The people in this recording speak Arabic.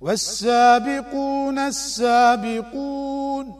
والسابقون السابقون